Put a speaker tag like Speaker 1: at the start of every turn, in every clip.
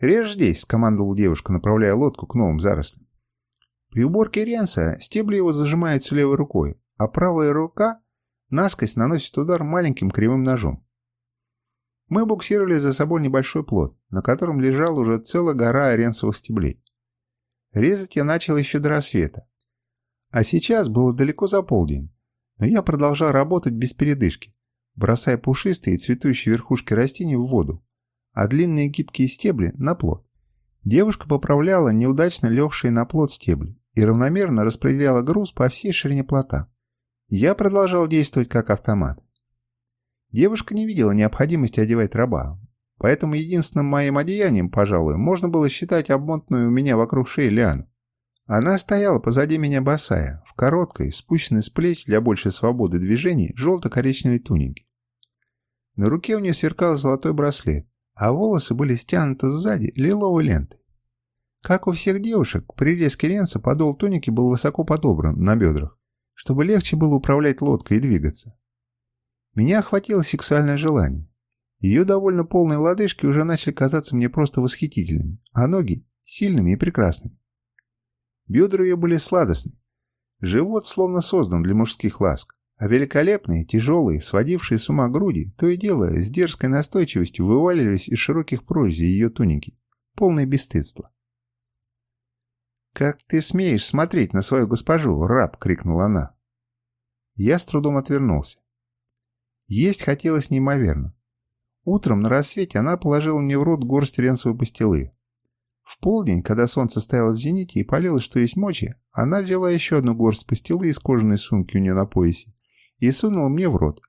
Speaker 1: «Режь здесь», — скомандовала девушка, направляя лодку к новым зарослям. При уборке ренса стебли его зажимаются левой рукой, а правая рука насквозь наносит удар маленьким кривым ножом. Мы буксировали за собой небольшой плод, на котором лежала уже целая гора оренсовых стеблей. Резать я начал еще до рассвета. А сейчас было далеко за полдень, но я продолжал работать без передышки, бросая пушистые цветущие верхушки растений в воду, а длинные гибкие стебли на плод. Девушка поправляла неудачно легшие на плод стебли и равномерно распределяла груз по всей ширине плота. Я продолжал действовать как автомат. Девушка не видела необходимости одевать раба, поэтому единственным моим одеянием, пожалуй, можно было считать обмотанную у меня вокруг шеи лиану. Она стояла позади меня босая, в короткой, спущенной с плеч для большей свободы движений, желто-коричневой тунике. На руке у нее сверкал золотой браслет, а волосы были стянуты сзади лиловой лентой. Как у всех девушек, при резке ренца подол туники был высоко подобран на бедрах, чтобы легче было управлять лодкой и двигаться. Меня охватило сексуальное желание. Ее довольно полные лодыжки уже начали казаться мне просто восхитительными, а ноги – сильными и прекрасными. Бедра ее были сладостны. Живот словно создан для мужских ласк, а великолепные, тяжелые, сводившие с ума груди, то и дело, с дерзкой настойчивостью вываливались из широких прорезей ее туники, полное бесстыдство. «Как ты смеешь смотреть на свою госпожу, раб!» — крикнула она. Я с трудом отвернулся. Есть хотелось неимоверно. Утром на рассвете она положила мне в рот горсть ренсовой пастилы, в полдень, когда солнце стояло в зените и палило, что есть мочи, она взяла еще одну горсть пастилы из кожаной сумки у нее на поясе и сунула мне в рот,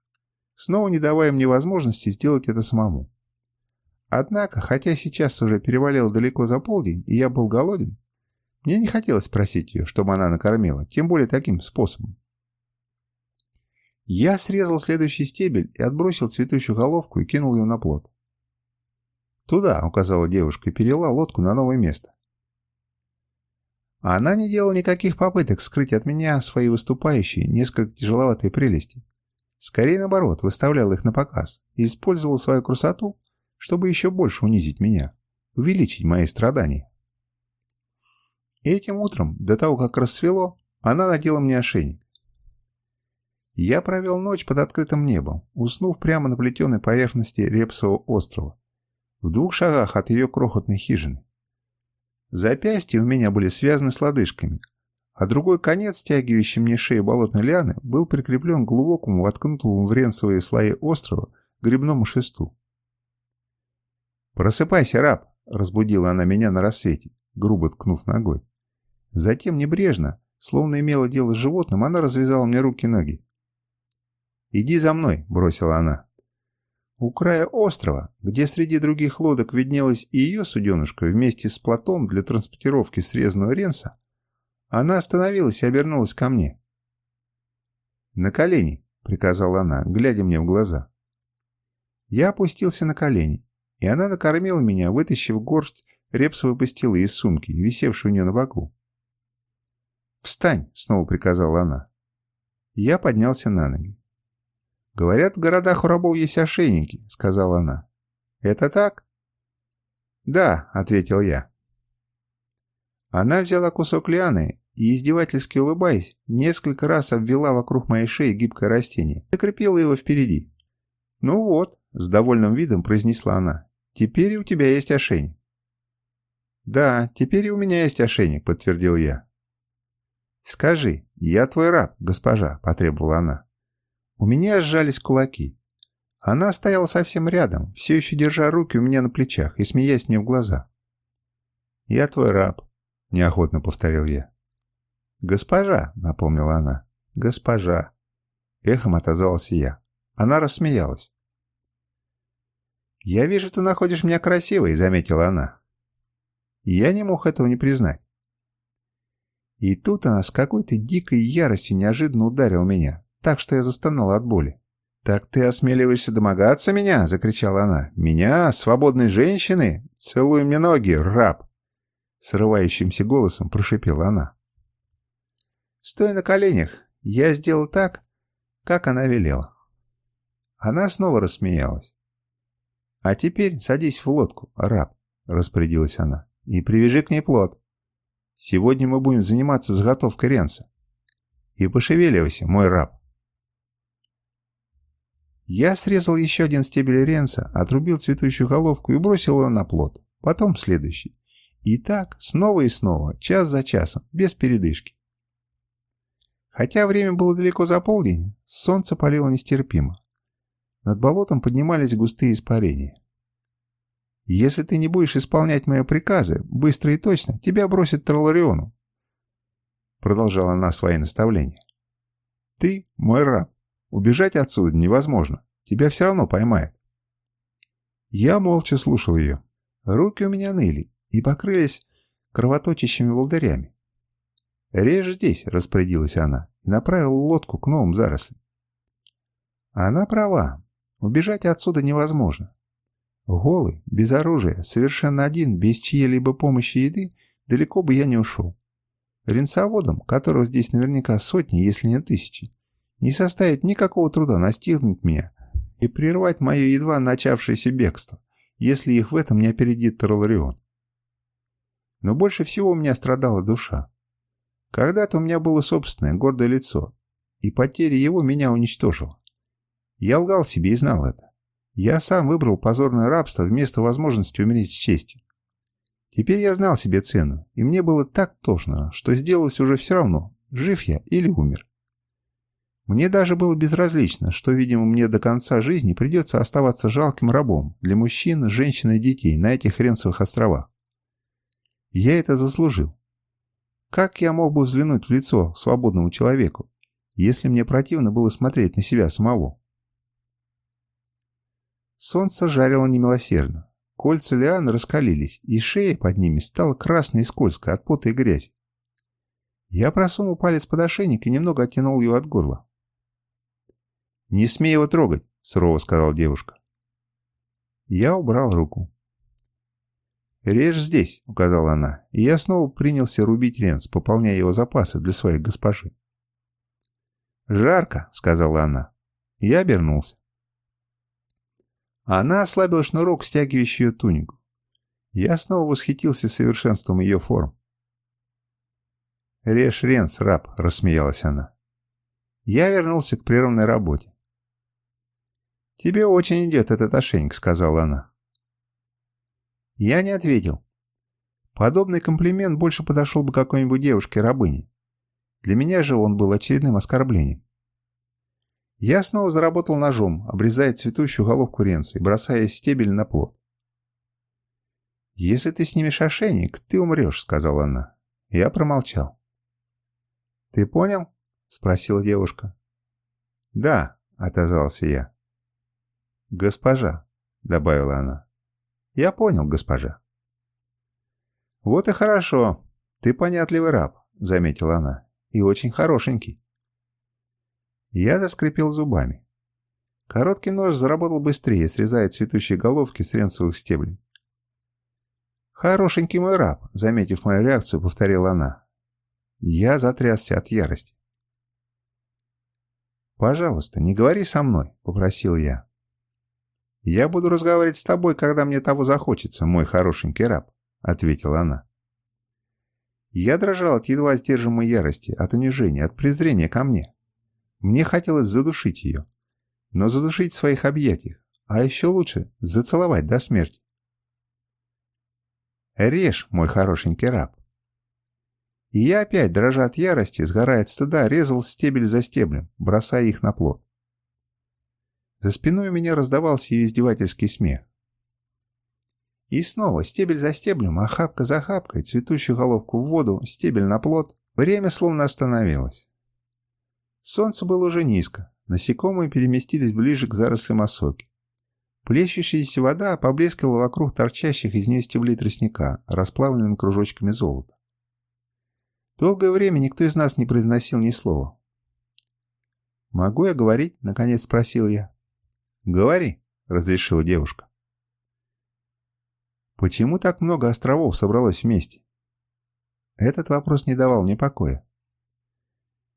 Speaker 1: снова не давая мне возможности сделать это самому. Однако, хотя сейчас уже перевалило далеко за полдень, и я был голоден, мне не хотелось просить ее, чтобы она накормила, тем более таким способом. Я срезал следующий стебель и отбросил цветущую головку и кинул ее на плот. «Туда», — указала девушка и перела лодку на новое место. Она не делала никаких попыток скрыть от меня свои выступающие, несколько тяжеловатые прелести. Скорее наоборот, выставляла их на показ и использовала свою красоту, чтобы еще больше унизить меня, увеличить мои страдания. этим утром, до того, как рассвело, она надела мне ошейник. Я провел ночь под открытым небом, уснув прямо на плетеной поверхности Репсового острова, в двух шагах от ее крохотной хижины. Запястья у меня были связаны с лодыжками, а другой конец, стягивающий мне шею болотной лианы, был прикреплен к глубокому, воткнутому в ренцевые слои острова, грибному шесту. «Просыпайся, раб!» — разбудила она меня на рассвете, грубо ткнув ногой. Затем небрежно, словно имела дело с животным, она развязала мне руки-ноги. «Иди за мной», — бросила она. У края острова, где среди других лодок виднелась и ее суденышка вместе с плотом для транспортировки срезанного ренса, она остановилась и обернулась ко мне. «На колени», — приказала она, глядя мне в глаза. Я опустился на колени, и она накормила меня, вытащив горсть репсовой пастилы из сумки, висевшей у нее на боку. «Встань!» — снова приказала она. Я поднялся на ноги. «Говорят, в городах у рабов есть ошейники», — сказала она. «Это так?» «Да», — ответил я. Она взяла кусок лианы и, издевательски улыбаясь, несколько раз обвела вокруг моей шеи гибкое растение, закрепила его впереди. «Ну вот», — с довольным видом произнесла она, — «теперь у тебя есть ошейник». «Да, теперь и у меня есть ошейник», — подтвердил я. «Скажи, я твой раб, госпожа», — потребовала она. У меня сжались кулаки. Она стояла совсем рядом, все еще держа руки у меня на плечах и смеясь мне в глаза. «Я твой раб», — неохотно повторил я. «Госпожа», — напомнила она. «Госпожа». Эхом отозвался я. Она рассмеялась. «Я вижу, ты находишь меня красивой», — заметила она. Я не мог этого не признать. И тут она с какой-то дикой яростью неожиданно ударила меня, так что я застонал от боли. «Так ты осмеливаешься домогаться меня?» — закричала она. «Меня, свободной женщины? Целуй мне ноги, раб!» Срывающимся голосом прошипела она. Стоя на коленях, я сделал так, как она велела. Она снова рассмеялась. «А теперь садись в лодку, раб», распорядилась она, — «и привяжи к ней плод. Сегодня мы будем заниматься заготовкой ренца. И пошевеливайся, мой раб». Я срезал еще один стебель ренца, отрубил цветущую головку и бросил его на плод. Потом следующий. И так, снова и снова, час за часом, без передышки. Хотя время было далеко за полдень, солнце палило нестерпимо. Над болотом поднимались густые испарения. «Если ты не будешь исполнять мои приказы, быстро и точно, тебя бросят Троллариону», продолжала она свои наставления. «Ты мой раб. Убежать отсюда невозможно. Тебя все равно поймают». Я молча слушал ее. Руки у меня ныли и покрылись кровоточащими волдырями. «Режь здесь», — распорядилась она, и направила лодку к новым зарослям. Она права. Убежать отсюда невозможно. Голый, без оружия, совершенно один, без чьей-либо помощи еды, далеко бы я не ушел. Ренцоводам, которых здесь наверняка сотни, если не тысячи, не составит никакого труда настигнуть меня и прервать мое едва начавшееся бегство, если их в этом не опередит Тролларион. Но больше всего у меня страдала душа. Когда-то у меня было собственное гордое лицо, и потеря его меня уничтожила. Я лгал себе и знал это. Я сам выбрал позорное рабство вместо возможности умереть с честью. Теперь я знал себе цену, и мне было так тошно, что сделалось уже все равно, жив я или умер. Мне даже было безразлично, что, видимо, мне до конца жизни придется оставаться жалким рабом для мужчин, женщин и детей на этих Ренцевых островах. Я это заслужил. Как я мог бы взглянуть в лицо свободному человеку, если мне противно было смотреть на себя самого? Солнце жарило немилосердно. Кольца лиан раскалились, и шея под ними стала красной и скользкой от пота и грязи. Я просунул палец под ошейник и немного оттянул его от горла. «Не смей его трогать», — сурово сказала девушка. Я убрал руку. «Режь здесь», — указала она, и я снова принялся рубить ренс, пополняя его запасы для своей госпожи. «Жарко», — сказала она. Я обернулся. Она ослабила шнурок, стягивающий ее тунику. Я снова восхитился совершенством ее форм. «Режь ренс, раб», — рассмеялась она. Я вернулся к прерванной работе. «Тебе очень идет этот ошейник», — сказала она. Я не ответил. Подобный комплимент больше подошел бы какой-нибудь девушке-рабыне. Для меня же он был очередным оскорблением. Я снова заработал ножом, обрезая цветущую головку ренца и бросая стебель на плод. «Если ты снимешь ошейник, ты умрешь», — сказала она. Я промолчал. «Ты понял?» — спросила девушка. «Да», — отозвался я. «Госпожа», — добавила она. «Я понял, госпожа». «Вот и хорошо. Ты понятливый раб», — заметила она. «И очень хорошенький». Я заскрипел зубами. Короткий нож заработал быстрее, срезая цветущие головки с ренцевых стеблей. «Хорошенький мой раб», — заметив мою реакцию, повторила она. Я затрясся от ярости. «Пожалуйста, не говори со мной», — попросил я. «Я буду разговаривать с тобой, когда мне того захочется, мой хорошенький раб», — ответила она. Я дрожал от едва сдерживаемой ярости, от унижения, от презрения ко мне. Мне хотелось задушить ее, но задушить в своих объятиях, а еще лучше зацеловать до смерти. «Режь, мой хорошенький раб!» И я опять, дрожа от ярости, сгорая от стыда, резал стебель за стеблем, бросая их на плод. За спиной у меня раздавался ее издевательский смех. И снова стебель за стеблем, охапка за охапкой, цветущую головку в воду, стебель на плод. Время словно остановилось. Солнце было уже низко. Насекомые переместились ближе к зарослям осоки. Плещущаяся вода поблескивала вокруг торчащих из нее стеблей тростника, расплавленными кружочками золота. Долгое время никто из нас не произносил ни слова. «Могу я говорить?» — наконец спросил я. «Говори», — разрешила девушка. «Почему так много островов собралось вместе?» Этот вопрос не давал мне покоя.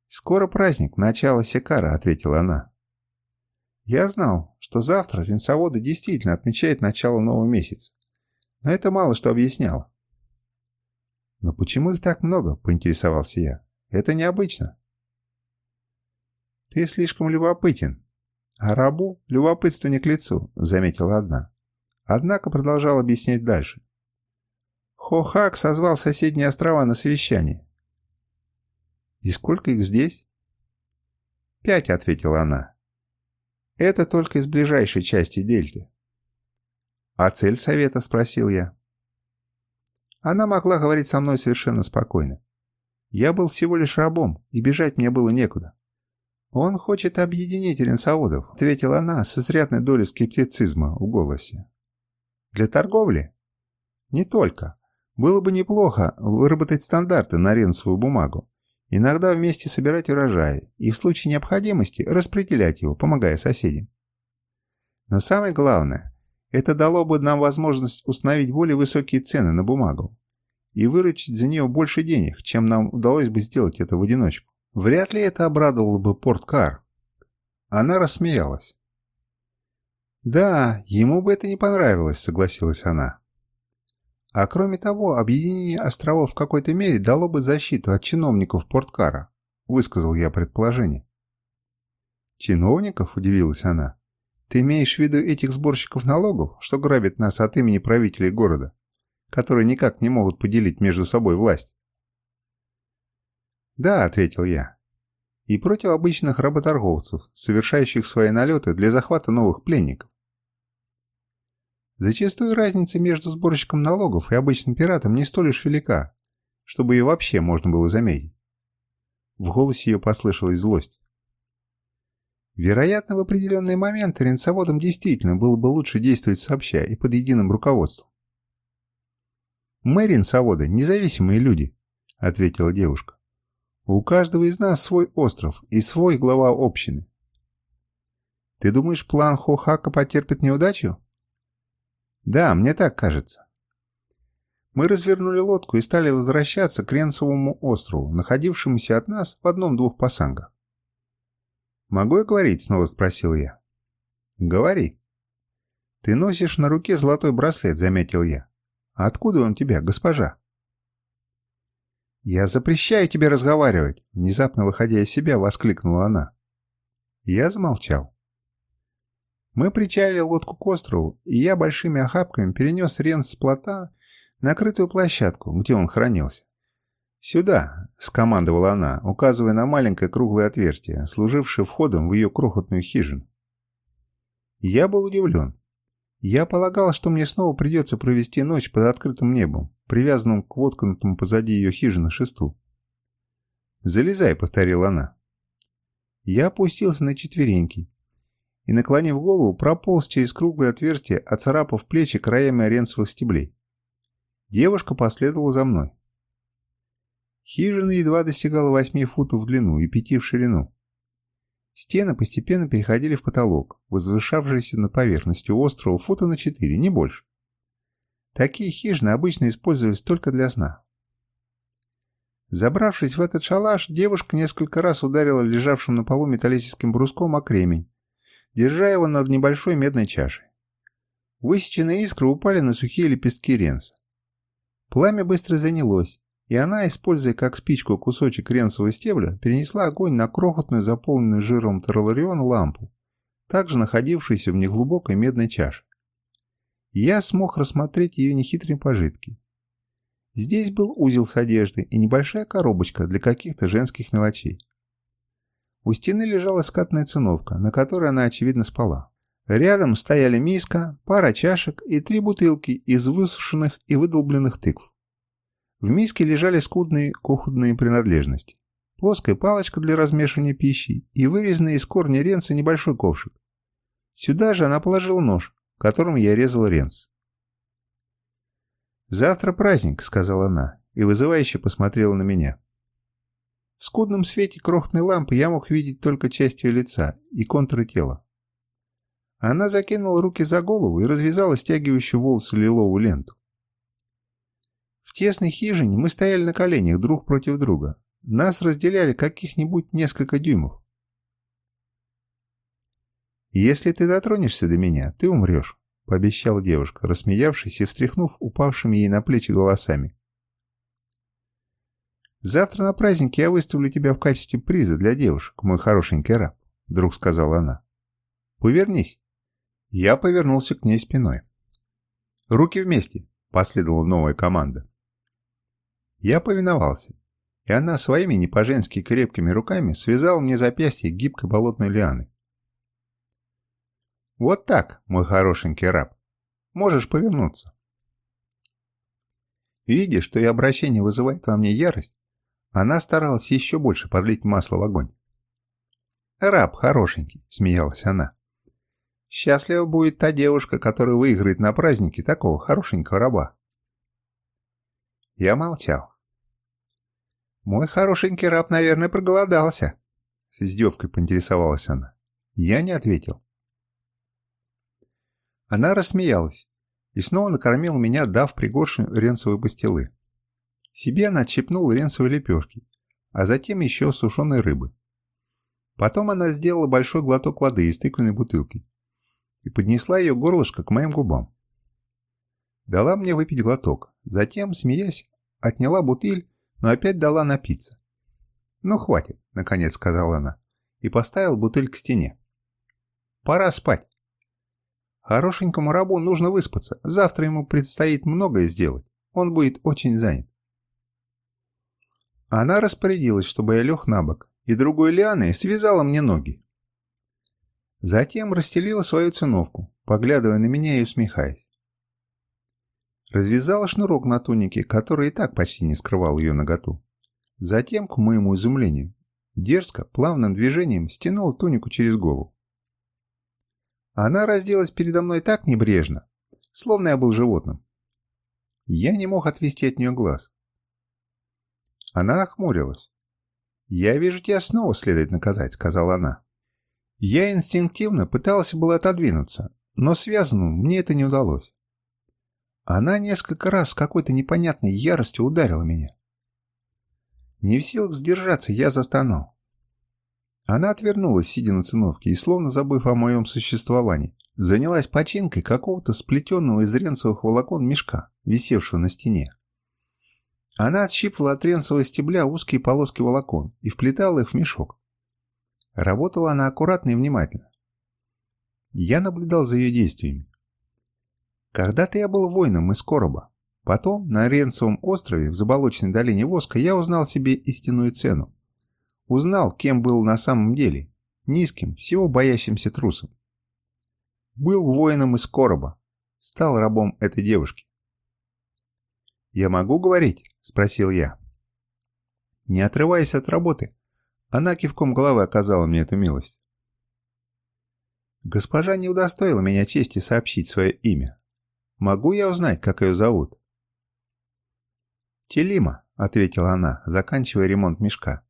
Speaker 1: «Скоро праздник, начало Секара», — ответила она. «Я знал, что завтра ренсоводы действительно отмечают начало нового месяца. Но это мало что объясняло. «Но почему их так много?» – поинтересовался я. «Это необычно». «Ты слишком любопытен. А рабу любопытство не к лицу», – заметила одна. Однако продолжал объяснять дальше. Хохак созвал соседние острова на совещание. «И сколько их здесь?» «Пять», — ответила она. «Это только из ближайшей части дельты». «А цель совета?» — спросил я. Она могла говорить со мной совершенно спокойно. Я был всего лишь рабом, и бежать мне было некуда. «Он хочет объединить ренсоводов», — ответила она с изрядной долей скептицизма в голосе. «Для торговли?» «Не только. Было бы неплохо выработать стандарты на ренсовую бумагу, иногда вместе собирать урожай и в случае необходимости распределять его, помогая соседям. Но самое главное, это дало бы нам возможность установить более высокие цены на бумагу и выручить за нее больше денег, чем нам удалось бы сделать это в одиночку. Вряд ли это обрадовало бы Порткар. Она рассмеялась. «Да, ему бы это не понравилось», — согласилась она. А кроме того, объединение островов в какой-то мере дало бы защиту от чиновников Порткара, высказал я предположение. Чиновников? Удивилась она. Ты имеешь в виду этих сборщиков налогов, что грабят нас от имени правителей города, которые никак не могут поделить между собой власть? Да, ответил я. И против обычных работорговцев, совершающих свои налеты для захвата новых пленников. Зачастую разница между сборщиком налогов и обычным пиратом не столь уж велика, чтобы ее вообще можно было заметить. В голосе ее послышалась злость. Вероятно, в определенные моменты ренцоводам действительно было бы лучше действовать сообща и под единым руководством. «Мы, ренцоводы, независимые люди», — ответила девушка. «У каждого из нас свой остров и свой глава общины». «Ты думаешь, план Хохака потерпит неудачу?» Да, мне так кажется. Мы развернули лодку и стали возвращаться к Ренцевому острову, находившемуся от нас в одном-двух пасангах. «Могу я говорить?» — снова спросил я. «Говори». «Ты носишь на руке золотой браслет», — заметил я. «А откуда он у тебя, госпожа?» «Я запрещаю тебе разговаривать!» Внезапно выходя из себя, воскликнула она. Я замолчал. Мы причалили лодку к острову, и я большими охапками перенес Ренс с плота на крытую площадку, где он хранился. «Сюда!» — скомандовала она, указывая на маленькое круглое отверстие, служившее входом в ее крохотную хижину. Я был удивлен. Я полагал, что мне снова придется провести ночь под открытым небом, привязанным к воткнутому позади ее хижины шесту. «Залезай», — повторила она. Я опустился на четвереньки и, наклонив голову, прополз через круглое отверстие, оцарапав плечи краями аренцевых стеблей. Девушка последовала за мной. Хижина едва достигала восьми футов в длину и пяти в ширину. Стены постепенно переходили в потолок, возвышавшийся над поверхностью острова фута на четыре, не больше. Такие хижины обычно использовались только для сна. Забравшись в этот шалаш, девушка несколько раз ударила лежавшим на полу металлическим бруском о кремень, держа его над небольшой медной чашей. Высеченные искры упали на сухие лепестки ренса. Пламя быстро занялось, и она, используя как спичку кусочек ренсового стебля, перенесла огонь на крохотную, заполненную жиром терраларион лампу, также находившуюся в неглубокой медной чаше. Я смог рассмотреть ее нехитрые пожитки. Здесь был узел с одеждой и небольшая коробочка для каких-то женских мелочей. У стены лежала скатная циновка, на которой она, очевидно, спала. Рядом стояли миска, пара чашек и три бутылки из высушенных и выдолбленных тыкв. В миске лежали скудные кухонные принадлежности. Плоская палочка для размешивания пищи и вырезанный из корня ренца небольшой ковшик. Сюда же она положила нож, которым я резал ренц. «Завтра праздник», — сказала она, и вызывающе посмотрела на меня. В скудном свете крохотной лампы я мог видеть только часть ее лица и контуры тела. Она закинула руки за голову и развязала стягивающую волосы лиловую ленту. Тесной хижине мы стояли на коленях друг против друга. Нас разделяли каких-нибудь несколько дюймов. «Если ты дотронешься до меня, ты умрешь», — пообещала девушка, рассмеявшись и встряхнув упавшими ей на плечи волосами. «Завтра на празднике я выставлю тебя в качестве приза для девушек, мой хорошенький раб», — вдруг сказала она. «Повернись». Я повернулся к ней спиной. «Руки вместе», — последовала новая команда. Я повиновался, и она своими не по-женски крепкими руками связала мне запястье гибкой болотной лианы. «Вот так, мой хорошенький раб. Можешь повернуться». Видя, что ее обращение вызывает во мне ярость, она старалась еще больше подлить масло в огонь. «Раб хорошенький», — смеялась она. «Счастлива будет та девушка, которая выиграет на празднике такого хорошенького раба». Я молчал. «Мой хорошенький раб, наверное, проголодался», — с издевкой поинтересовалась она. Я не ответил. Она рассмеялась и снова накормила меня, дав пригоршню ренцевой пастилы. Себе она отщипнула ренцевой лепешки, а затем еще сушеной рыбы. Потом она сделала большой глоток воды из тыквенной бутылки и поднесла ее горлышко к моим губам. Дала мне выпить глоток, затем, смеясь, отняла бутыль, но опять дала напиться. «Ну, хватит», — наконец сказала она, и поставила бутыль к стене. «Пора спать. Хорошенькому рабу нужно выспаться, завтра ему предстоит многое сделать, он будет очень занят». Она распорядилась, чтобы я лег на бок, и другой лианой связала мне ноги. Затем расстелила свою циновку, поглядывая на меня и усмехаясь. Развязала шнурок на тунике, который и так почти не скрывал ее наготу. Затем, к моему изумлению, дерзко, плавным движением стянула тунику через голову. Она разделась передо мной так небрежно, словно я был животным. Я не мог отвести от нее глаз. Она нахмурилась. «Я вижу, тебя снова следует наказать», — сказала она. Я инстинктивно пытался было отодвинуться, но связанному мне это не удалось. Она несколько раз с какой-то непонятной яростью ударила меня. Не в силах сдержаться, я застонал. Она отвернулась, сидя на циновке, и, словно забыв о моем существовании, занялась починкой какого-то сплетенного из ренцевых волокон мешка, висевшего на стене. Она отщипывала от ренцевого стебля узкие полоски волокон и вплетала их в мешок. Работала она аккуратно и внимательно. Я наблюдал за ее действиями. Когда-то я был воином из короба. Потом, на Ренцевом острове в заболоченной долине Воска, я узнал себе истинную цену. Узнал, кем был на самом деле. Низким, всего боящимся трусом. Был воином из короба. Стал рабом этой девушки. «Я могу говорить?» – спросил я. Не отрываясь от работы, она кивком головы оказала мне эту милость. Госпожа не удостоила меня чести сообщить свое имя. Могу я узнать, как ее зовут? «Телима», — ответила она, заканчивая ремонт мешка,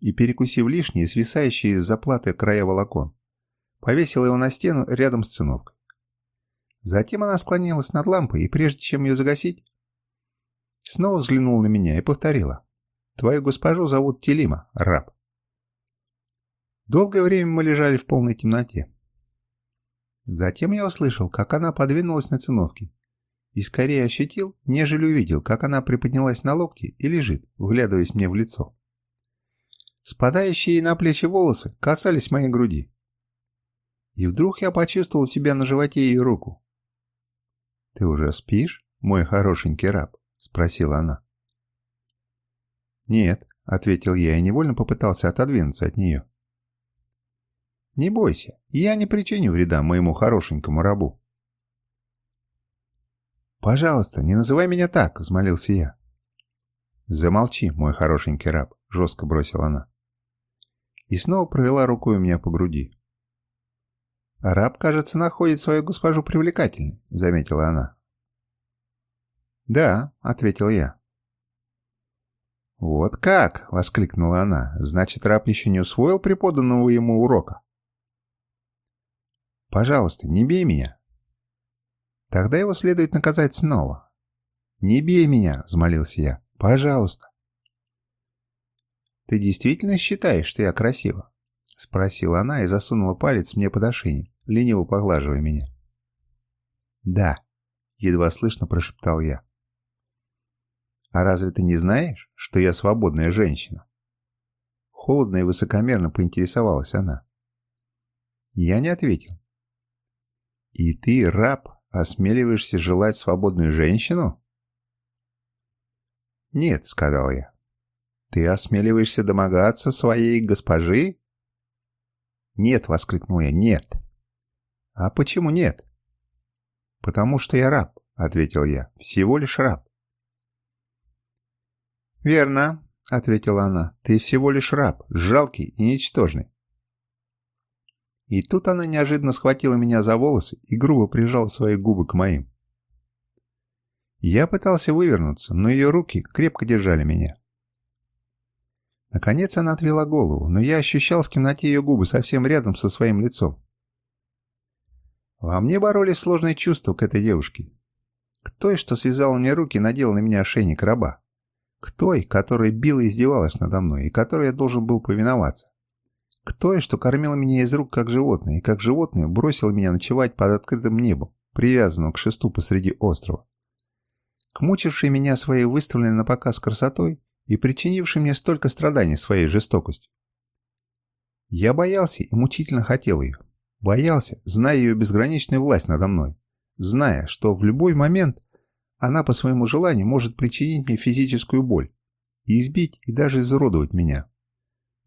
Speaker 1: и, перекусив лишние, свисающие из заплаты края волокон, повесила его на стену рядом с циновкой. Затем она склонилась над лампой, и прежде чем ее загасить, Снова взглянул на меня и повторила. «Твою госпожу зовут Телима, раб». Долгое время мы лежали в полной темноте. Затем я услышал, как она подвинулась на циновке, и скорее ощутил, нежели увидел, как она приподнялась на локти и лежит, вглядываясь мне в лицо. Спадающие на плечи волосы касались моей груди. И вдруг я почувствовал себя на животе ее руку. «Ты уже спишь, мой хорошенький раб?» — спросила она. «Нет», — ответил я и невольно попытался отодвинуться от нее. «Не бойся, я не причиню вреда моему хорошенькому рабу». «Пожалуйста, не называй меня так», — взмолился я. «Замолчи, мой хорошенький раб», — жестко бросила она. И снова провела рукой у меня по груди. «Раб, кажется, находит свою госпожу привлекательной», — заметила она. «Да», — ответил я. «Вот как!» — воскликнула она. «Значит, раб еще не усвоил преподанного ему урока?» «Пожалуйста, не бей меня!» «Тогда его следует наказать снова». «Не бей меня!» — взмолился я. «Пожалуйста!» «Ты действительно считаешь, что я красива?» — спросила она и засунула палец мне под ошейник, лениво поглаживая меня. «Да», — едва слышно прошептал я. «А разве ты не знаешь, что я свободная женщина?» Холодно и высокомерно поинтересовалась она. Я не ответил. «И ты, раб, осмеливаешься желать свободную женщину?» «Нет», — сказал я. «Ты осмеливаешься домогаться своей госпожи?» «Нет», — воскликнул я, — «нет». «А почему нет?» «Потому что я раб», — ответил я, — «всего лишь раб». «Верно», — ответила она, — «ты всего лишь раб, жалкий и ничтожный». И тут она неожиданно схватила меня за волосы и грубо прижала свои губы к моим. Я пытался вывернуться, но ее руки крепко держали меня. Наконец она отвела голову, но я ощущал в темноте ее губы совсем рядом со своим лицом. Во мне боролись сложные чувства к этой девушке. К той, что связала мне руки и надела на меня ошейник раба. К той, которая била и издевалась надо мной, и которой я должен был повиноваться. К той, что кормила меня из рук как животное, и как животное бросила меня ночевать под открытым небом, привязанным к шесту посреди острова. К мучившей меня своей выставленной на показ красотой и причинившей мне столько страданий своей жестокостью. Я боялся и мучительно хотел ее. Боялся, зная ее безграничную власть надо мной. Зная, что в любой момент она по своему желанию может причинить мне физическую боль, избить и даже изуродовать меня.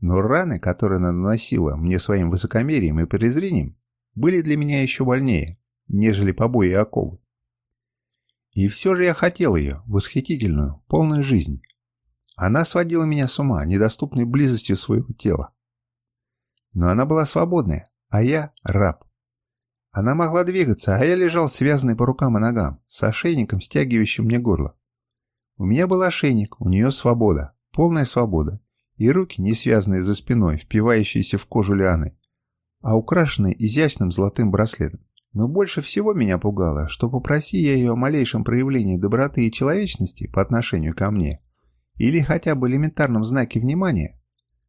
Speaker 1: Но раны, которые она наносила мне своим высокомерием и презрением, были для меня еще больнее, нежели побои и оковы. И все же я хотел ее, восхитительную, полную жизни. Она сводила меня с ума, недоступной близостью своего тела. Но она была свободная, а я раб. Она могла двигаться, а я лежал связанный по рукам и ногам, с ошейником, стягивающим мне горло. У меня был ошейник, у нее свобода, полная свобода, и руки, не связанные за спиной, впивающиеся в кожу лианы, а украшенные изящным золотым браслетом. Но больше всего меня пугало, что попроси я ее о малейшем проявлении доброты и человечности по отношению ко мне, или хотя бы элементарном знаке внимания,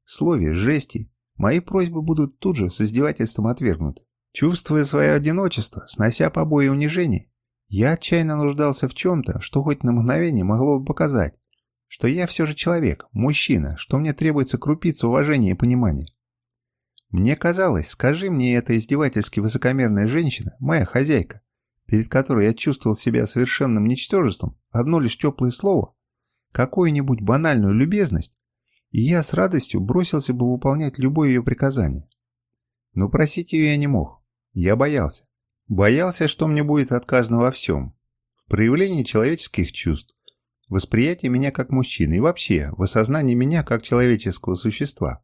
Speaker 1: слове, жести, мои просьбы будут тут же с издевательством отвергнуты. Чувствуя свое одиночество, снося побои и унижения, я отчаянно нуждался в чем-то, что хоть на мгновение могло бы показать, что я все же человек, мужчина, что мне требуется крупица уважения и понимания. Мне казалось, скажи мне эта издевательски высокомерная женщина, моя хозяйка, перед которой я чувствовал себя совершенным ничтожеством, одно лишь теплое слово, какую-нибудь банальную любезность, и я с радостью бросился бы выполнять любое ее приказание. Но просить ее я не мог. Я боялся. Боялся, что мне будет отказано во всем. В проявлении человеческих чувств, восприятии меня как мужчины и вообще в осознании меня как человеческого существа.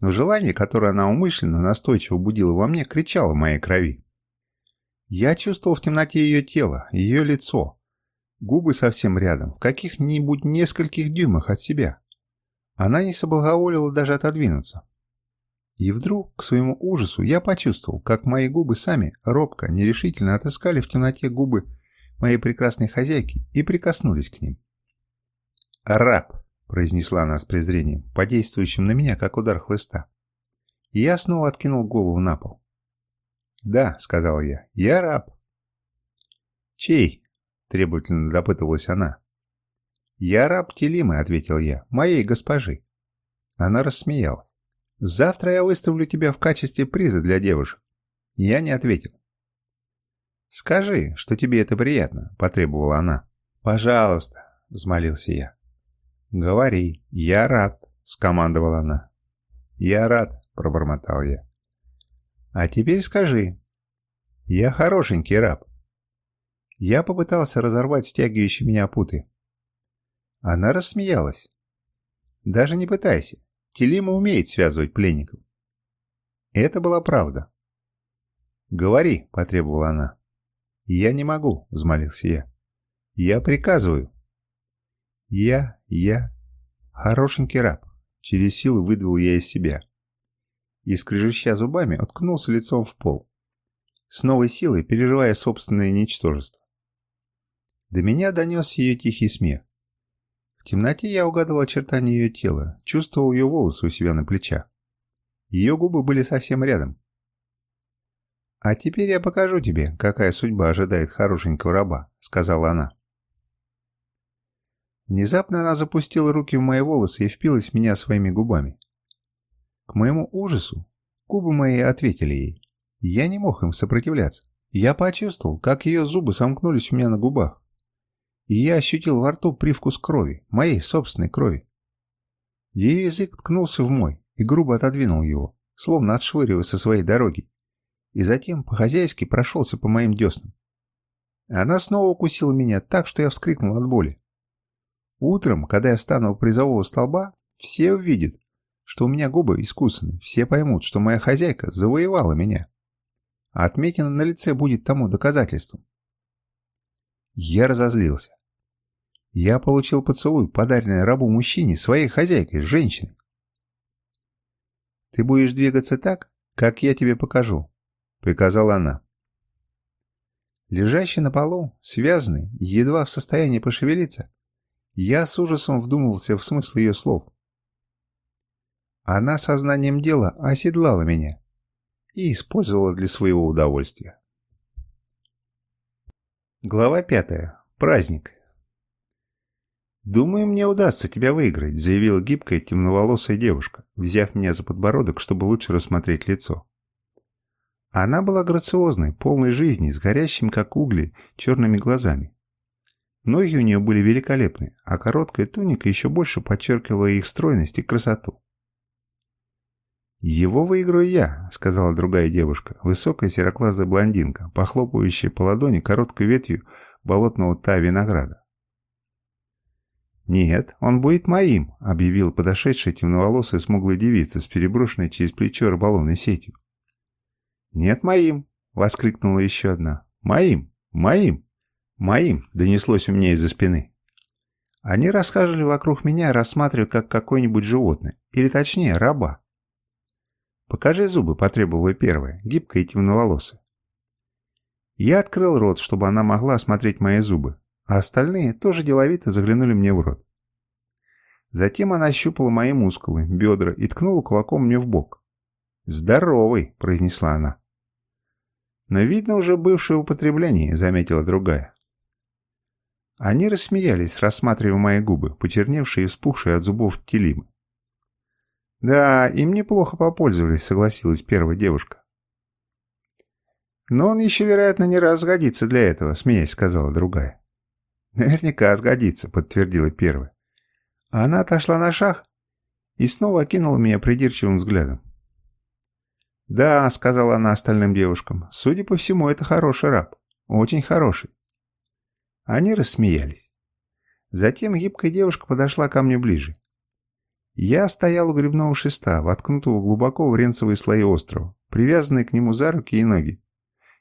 Speaker 1: Но желание, которое она умышленно настойчиво будила во мне, кричало в моей крови. Я чувствовал в темноте ее тело, ее лицо, Губы совсем рядом, в каких-нибудь нескольких дюймах от себя. Она не соблаговолила даже отодвинуться. И вдруг, к своему ужасу, я почувствовал, как мои губы сами, робко, нерешительно отыскали в темноте губы моей прекрасной хозяйки и прикоснулись к ним. «Раб!» – произнесла она с презрением, подействующим на меня, как удар хлыста. И я снова откинул голову на пол. «Да», – сказал я, – «я раб». «Чей?» требовательно допытывалась она. «Я раб Телимы», — ответил я, — «моей госпожи». Она рассмеялась. «Завтра я выставлю тебя в качестве приза для девушек». Я не ответил. «Скажи, что тебе это приятно», — потребовала она. «Пожалуйста», — взмолился я. «Говори, я рад», — скомандовала она. «Я рад», — пробормотал я. «А теперь скажи, я хорошенький раб, я попытался разорвать стягивающие меня путы. Она рассмеялась. «Даже не пытайся. Телима умеет связывать пленников». Это была правда. «Говори», — потребовала она. «Я не могу», — взмолился я. «Я приказываю». «Я, я, хорошенький раб», — через силу выдавил я из себя. И, скрежеща зубами, уткнулся лицом в пол, с новой силой переживая собственное ничтожество. До меня донесся ее тихий смех. В темноте я угадывал очертания ее тела, чувствовал ее волосы у себя на плечах. Ее губы были совсем рядом. «А теперь я покажу тебе, какая судьба ожидает хорошенького раба», — сказала она. Внезапно она запустила руки в мои волосы и впилась в меня своими губами. К моему ужасу губы мои ответили ей. Я не мог им сопротивляться. Я почувствовал, как ее зубы сомкнулись у меня на губах. И я ощутил во рту привкус крови, моей собственной крови. Ее язык ткнулся в мой и грубо отодвинул его, словно отшвыривая со своей дороги, и затем по-хозяйски прошелся по моим деснам. Она снова укусила меня так, что я вскрикнул от боли. Утром, когда я встану у призового столба, все увидят, что у меня губы искусаны, все поймут, что моя хозяйка завоевала меня. А отметина на лице будет тому доказательством. Я разозлился. Я получил поцелуй, подаренный рабу мужчине, своей хозяйкой, женщиной. «Ты будешь двигаться так, как я тебе покажу», — приказала она. Лежащий на полу, связанный, едва в состоянии пошевелиться, я с ужасом вдумывался в смысл ее слов. Она сознанием дела оседлала меня и использовала для своего удовольствия. Глава пятая. Праздник. «Думаю, мне удастся тебя выиграть», — заявила гибкая темноволосая девушка, взяв меня за подбородок, чтобы лучше рассмотреть лицо. Она была грациозной, полной жизни, с горящим, как угли, черными глазами. Ноги у нее были великолепны, а короткая туника еще больше подчеркивала их стройность и красоту. «Его выиграю я», — сказала другая девушка, высокая сероклазая блондинка, похлопывающая по ладони короткой ветвью болотного та винограда. «Нет, он будет моим», — объявил подошедшая темноволосая смуглая девица с переброшенной через плечо рыболовной сетью. «Нет, моим!» — воскликнула еще одна. «Моим! Моим! Моим!» — донеслось у меня из-за спины. Они расхаживали вокруг меня, рассматривая как какое-нибудь животное, или точнее, раба. «Покажи зубы», — потребовала первая, гибкая и темноволосая. Я открыл рот, чтобы она могла осмотреть мои зубы, а остальные тоже деловито заглянули мне в рот. Затем она ощупала мои мускулы, бедра и ткнула кулаком мне в бок. «Здоровый!» – произнесла она. «Но видно уже бывшее употребление», – заметила другая. Они рассмеялись, рассматривая мои губы, почерневшие и вспухшие от зубов телимы. «Да, им неплохо попользовались», — согласилась первая девушка. «Но он еще, вероятно, не раз сгодится для этого», — смеясь сказала другая. «Наверняка сгодится», — подтвердила первая. она отошла на шаг и снова окинула меня придирчивым взглядом. «Да», — сказала она остальным девушкам, — «судя по всему, это хороший раб. Очень хороший». Они рассмеялись. Затем гибкая девушка подошла ко мне ближе. Я стоял у грибного шеста, воткнутого глубоко в ренцевые слои острова, привязанные к нему за руки и ноги,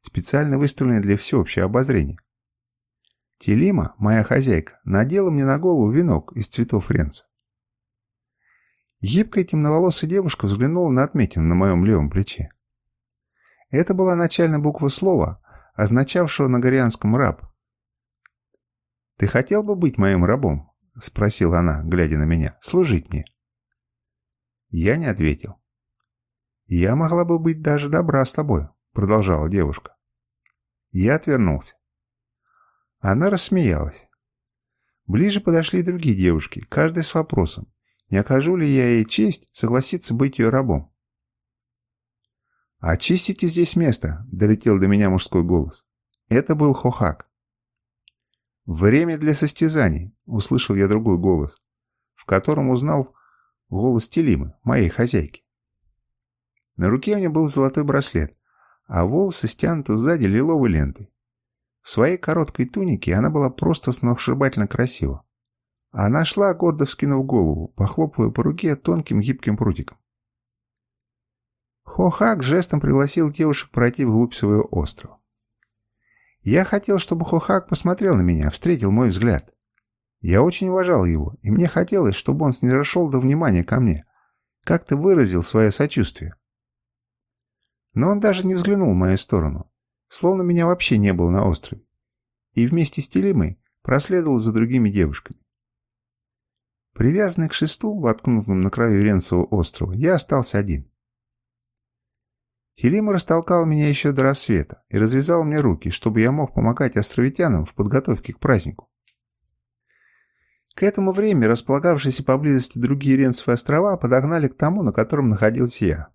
Speaker 1: специально выставленные для всеобщего обозрения. Телима, моя хозяйка, надела мне на голову венок из цветов ренца. Гибкая темноволосая девушка взглянула на отметину на моем левом плече. Это была начальная буква слова, означавшего на горианском «раб». «Ты хотел бы быть моим рабом?» — спросила она, глядя на меня. «Служить мне?» Я не ответил. «Я могла бы быть даже добра с тобой», — продолжала девушка. Я отвернулся. Она рассмеялась. Ближе подошли другие девушки, каждая с вопросом, не окажу ли я ей честь согласиться быть ее рабом. «Очистите здесь место», — долетел до меня мужской голос. Это был Хохак. «Время для состязаний», — услышал я другой голос, в котором узнал голос Телимы, моей хозяйки. На руке у нее был золотой браслет, а волосы стянуты сзади лиловой лентой. В своей короткой тунике она была просто сногсшибательно красива. Она шла, гордо вскинув голову, похлопывая по руке тонким гибким прутиком. Хохак жестом пригласил девушек пройти вглубь своего острова. Я хотел, чтобы Хохак посмотрел на меня, встретил мой взгляд. Я очень уважал его, и мне хотелось, чтобы он снизошел до внимания ко мне, как-то выразил свое сочувствие. Но он даже не взглянул в мою сторону, словно меня вообще не было на острове, и вместе с Телимой проследовал за другими девушками. Привязанный к шесту, воткнутому на краю Ренцевого острова, я остался один. Телима растолкал меня еще до рассвета и развязал мне руки, чтобы я мог помогать островитянам в подготовке к празднику. К этому времени располагавшиеся поблизости другие Ренцевые острова подогнали к тому, на котором находился я.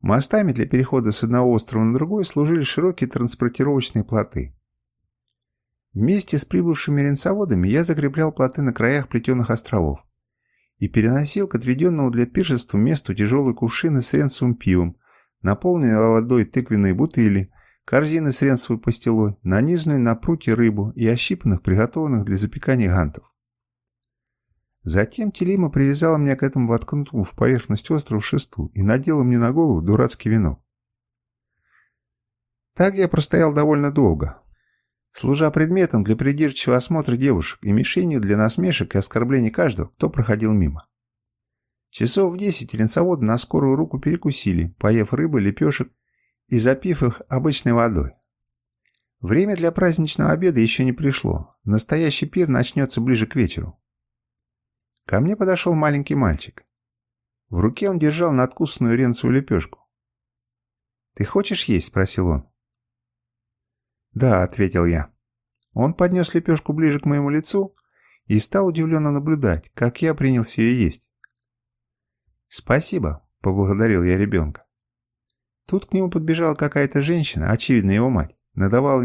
Speaker 1: Мостами для перехода с одного острова на другой служили широкие транспортировочные плоты. Вместе с прибывшими ренцоводами я закреплял плоты на краях плетеных островов и переносил к отведенному для пиршества месту тяжелые кувшины с ренцевым пивом, наполненные водой тыквенные бутыли, корзины с ренцевой пастилой, нанизанную на прутья рыбу и ощипанных, приготовленных для запекания гантов. Затем Телима привязала меня к этому воткнутому в поверхность острова шесту и надела мне на голову дурацкий венок. Так я простоял довольно долго, служа предметом для придирчивого осмотра девушек и мишенью для насмешек и оскорблений каждого, кто проходил мимо. Часов в десять линцоводы на скорую руку перекусили, поев рыбы, лепешек и запив их обычной водой. Время для праздничного обеда еще не пришло. Настоящий пир начнется ближе к вечеру. Ко мне подошел маленький мальчик. В руке он держал надкусанную ренцевую лепешку. «Ты хочешь есть?» – спросил он. «Да», – ответил я. Он поднес лепешку ближе к моему лицу и стал удивленно наблюдать, как я принялся ее есть. «Спасибо», – поблагодарил я ребенка. Тут к нему подбежала какая-то женщина, очевидно его мать, надавала